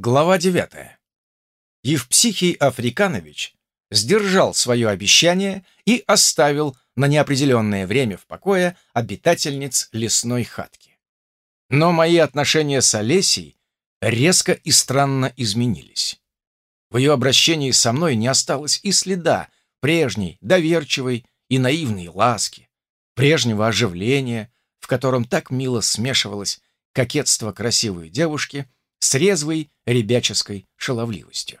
Глава 9. Евпсихий Африканович сдержал свое обещание и оставил на неопределенное время в покое обитательниц лесной хатки. Но мои отношения с Олесей резко и странно изменились. В ее обращении со мной не осталось и следа прежней, доверчивой и наивной ласки, прежнего оживления, в котором так мило смешивалось кокетство красивой девушки с резвой ребяческой шаловливостью.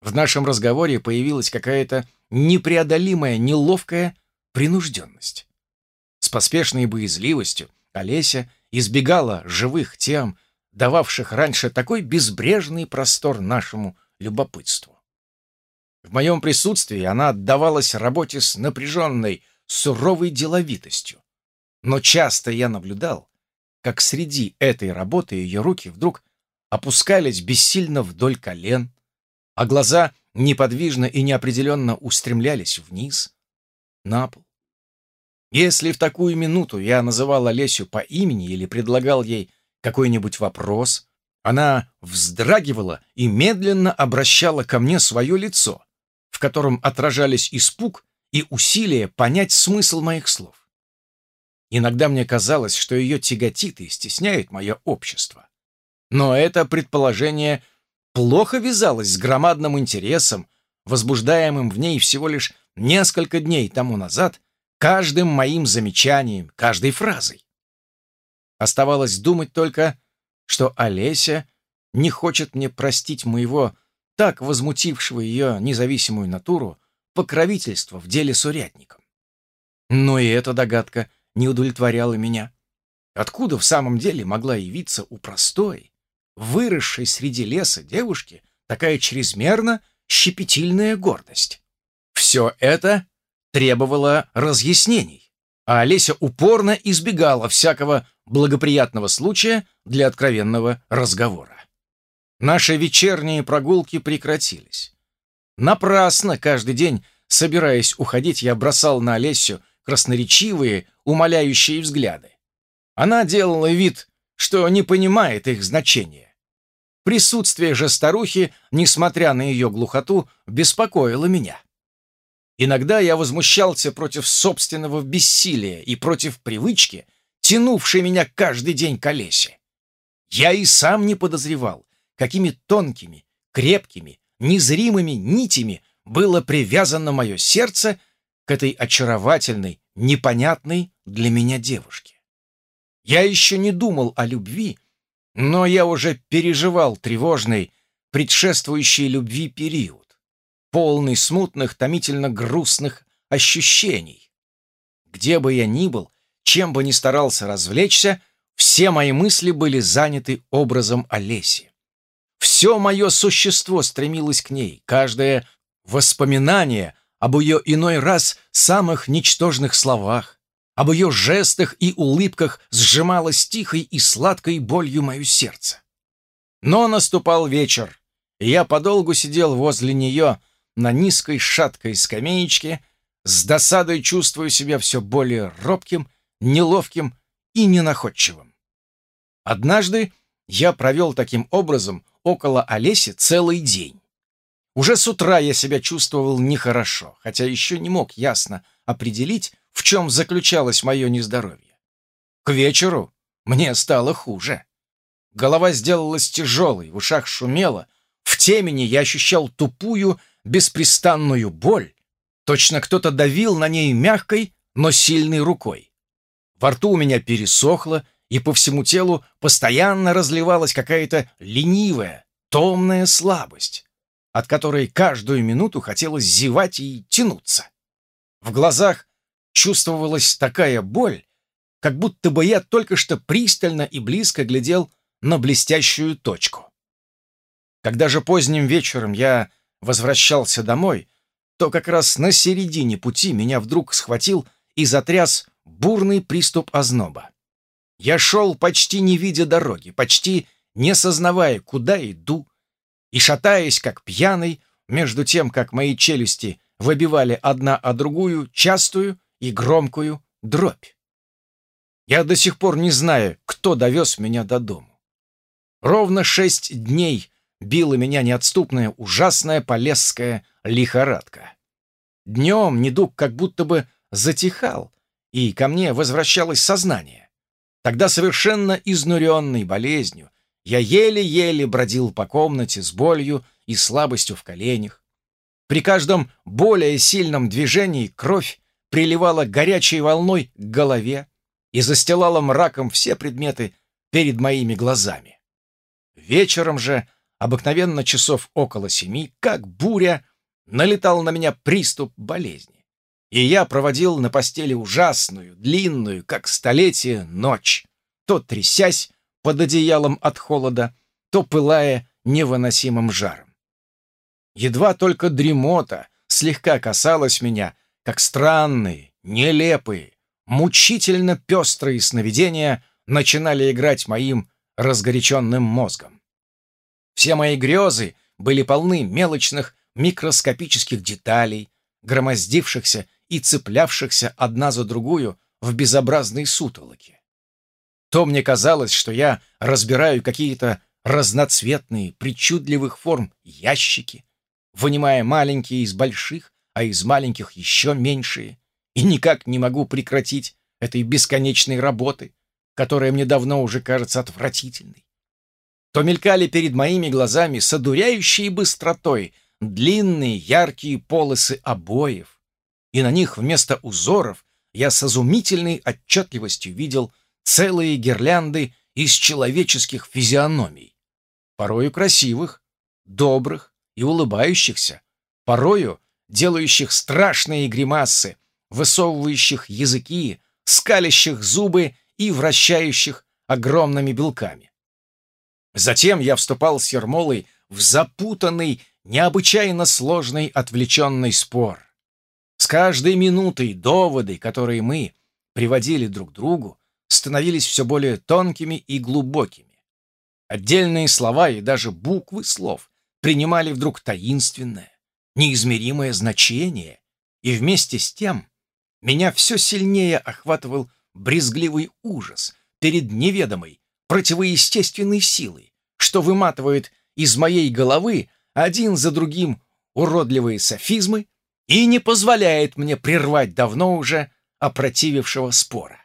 В нашем разговоре появилась какая-то непреодолимая, неловкая принужденность. С поспешной боязливостью Олеся избегала живых тем, дававших раньше такой безбрежный простор нашему любопытству. В моем присутствии она отдавалась работе с напряженной, суровой деловитостью. Но часто я наблюдал, как среди этой работы ее руки вдруг опускались бессильно вдоль колен, а глаза неподвижно и неопределенно устремлялись вниз, на пол. Если в такую минуту я называл Олесю по имени или предлагал ей какой-нибудь вопрос, она вздрагивала и медленно обращала ко мне свое лицо, в котором отражались испуг и усилие понять смысл моих слов. Иногда мне казалось, что ее тяготит и стесняет мое общество. Но это предположение плохо вязалось с громадным интересом, возбуждаемым в ней всего лишь несколько дней тому назад, каждым моим замечанием, каждой фразой. Оставалось думать только, что Олеся не хочет мне простить моего, так возмутившего ее независимую натуру, покровительства в деле с урядником. Но и эта догадка не удовлетворяла меня. Откуда в самом деле могла явиться у простой, выросшей среди леса девушки такая чрезмерно щепетильная гордость? Все это требовало разъяснений, а Олеся упорно избегала всякого благоприятного случая для откровенного разговора. Наши вечерние прогулки прекратились. Напрасно каждый день, собираясь уходить, я бросал на Олесю красноречивые, умоляющие взгляды. Она делала вид, что не понимает их значения. Присутствие же старухи, несмотря на ее глухоту, беспокоило меня. Иногда я возмущался против собственного бессилия и против привычки, тянувшей меня каждый день к Олесе. Я и сам не подозревал, какими тонкими, крепкими, незримыми нитями было привязано мое сердце к этой очаровательной, непонятной для меня девушке. Я еще не думал о любви, но я уже переживал тревожный, предшествующий любви период, полный смутных, томительно грустных ощущений. Где бы я ни был, чем бы ни старался развлечься, все мои мысли были заняты образом Олеси. Все мое существо стремилось к ней, каждое воспоминание об ее иной раз самых ничтожных словах, об ее жестах и улыбках сжималось тихой и сладкой болью мое сердце. Но наступал вечер, и я подолгу сидел возле нее на низкой шаткой скамеечке, с досадой чувствуя себя все более робким, неловким и ненаходчивым. Однажды я провел таким образом около Олеси целый день. Уже с утра я себя чувствовал нехорошо, хотя еще не мог ясно определить, в чем заключалось мое нездоровье. К вечеру мне стало хуже. Голова сделалась тяжелой, в ушах шумело, в темени я ощущал тупую, беспрестанную боль. Точно кто-то давил на ней мягкой, но сильной рукой. Во рту у меня пересохло, и по всему телу постоянно разливалась какая-то ленивая, томная слабость, от которой каждую минуту хотелось зевать и тянуться. В глазах чувствовалась такая боль, как будто бы я только что пристально и близко глядел на блестящую точку. Когда же поздним вечером я возвращался домой, то как раз на середине пути меня вдруг схватил и затряс бурный приступ озноба. Я шел, почти не видя дороги, почти не сознавая, куда иду, и шатаясь, как пьяный, между тем, как мои челюсти выбивали одна о другую частую и громкую дробь. Я до сих пор не знаю, кто довез меня до дому. Ровно шесть дней била меня неотступная ужасная полесская лихорадка. Днем недуг как будто бы затихал, и ко мне возвращалось сознание. Тогда совершенно изнуренный болезнью, я еле-еле бродил по комнате с болью и слабостью в коленях. При каждом более сильном движении кровь приливала горячей волной к голове и застилала мраком все предметы перед моими глазами. Вечером же, обыкновенно часов около семи, как буря, налетал на меня приступ болезни. И я проводил на постели ужасную, длинную, как столетие, ночь, то трясясь под одеялом от холода, то пылая невыносимым жаром. Едва только дремота слегка касалась меня, как странные, нелепые, мучительно пестрые сновидения начинали играть моим разгоряченным мозгом. Все мои грезы были полны мелочных микроскопических деталей, громоздившихся и цеплявшихся одна за другую в безобразной сутолоке. То мне казалось, что я разбираю какие-то разноцветные, причудливых форм ящики, вынимая маленькие из больших, а из маленьких еще меньшие, и никак не могу прекратить этой бесконечной работы, которая мне давно уже кажется отвратительной. То мелькали перед моими глазами с одуряющей быстротой длинные яркие полосы обоев, и на них вместо узоров я с изумительной отчетливостью видел целые гирлянды из человеческих физиономий, порою красивых, добрых и улыбающихся, порою делающих страшные гримасы, высовывающих языки, скалящих зубы и вращающих огромными белками. Затем я вступал с Ермолой в запутанный, необычайно сложный отвлеченный спор. С каждой минутой доводы, которые мы приводили друг другу, становились все более тонкими и глубокими. Отдельные слова и даже буквы слов принимали вдруг таинственное, неизмеримое значение, и вместе с тем меня все сильнее охватывал брезгливый ужас перед неведомой, противоестественной силой, что выматывает из моей головы один за другим уродливые софизмы и не позволяет мне прервать давно уже опротивившего спора.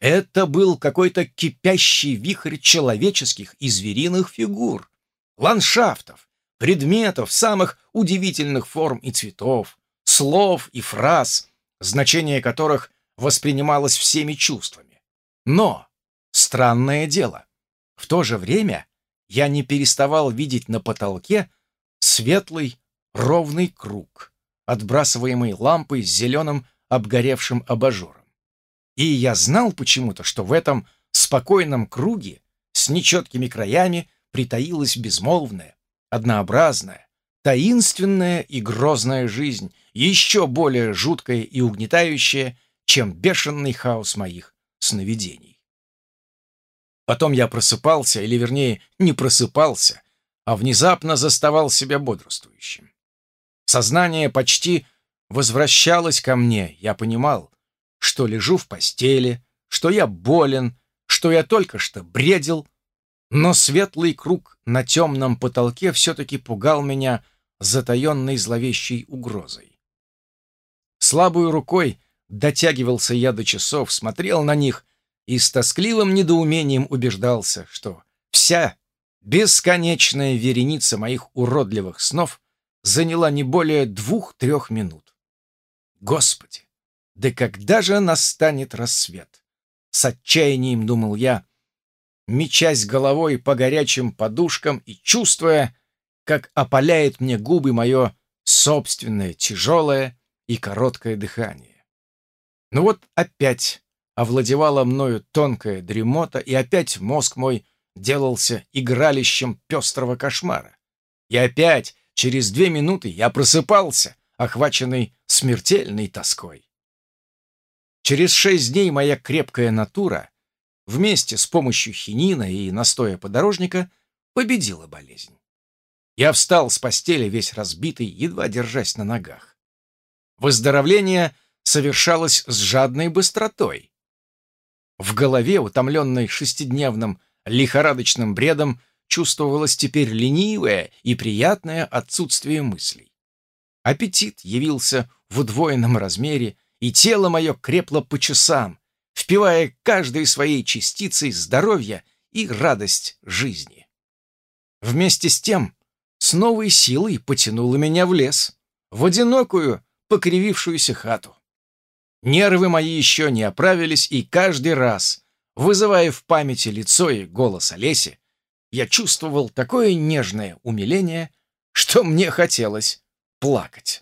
Это был какой-то кипящий вихрь человеческих и звериных фигур, ландшафтов, предметов самых удивительных форм и цветов, слов и фраз, значение которых воспринималось всеми чувствами. Но, странное дело, в то же время я не переставал видеть на потолке светлый ровный круг, отбрасываемый лампой с зеленым обгоревшим абажуром. И я знал почему-то, что в этом спокойном круге с нечеткими краями притаилась безмолвная, однообразная, таинственная и грозная жизнь, еще более жуткая и угнетающая, чем бешеный хаос моих сновидений. Потом я просыпался, или вернее, не просыпался, а внезапно заставал себя бодрствующим. Сознание почти возвращалось ко мне, я понимал, что лежу в постели, что я болен, что я только что бредил, но светлый круг на темном потолке все-таки пугал меня затаенной зловещей угрозой. Слабой рукой дотягивался я до часов, смотрел на них и с тоскливым недоумением убеждался, что вся бесконечная вереница моих уродливых снов заняла не более двух-трех минут. Господи, да когда же настанет рассвет? С отчаянием думал я, мечась головой по горячим подушкам и чувствуя, как опаляет мне губы мое собственное тяжелое и короткое дыхание. Ну вот опять овладевала мною тонкая дремота, и опять мозг мой делался игралищем пестрого кошмара. И опять через две минуты я просыпался, охваченный смертельной тоской. Через шесть дней моя крепкая натура вместе с помощью хинина и настоя подорожника победила болезнь. Я встал с постели весь разбитый, едва держась на ногах. Выздоровление совершалось с жадной быстротой. В голове, утомленной шестидневным лихорадочным бредом, чувствовалось теперь ленивое и приятное отсутствие мыслей. Аппетит явился в удвоенном размере, и тело мое крепло по часам, впивая каждой своей частицей здоровья и радость жизни. Вместе с тем, с новой силой потянуло меня в лес, в одинокую, покривившуюся хату. Нервы мои еще не оправились, и каждый раз, вызывая в памяти лицо и голос Олеси, я чувствовал такое нежное умиление, что мне хотелось плакать.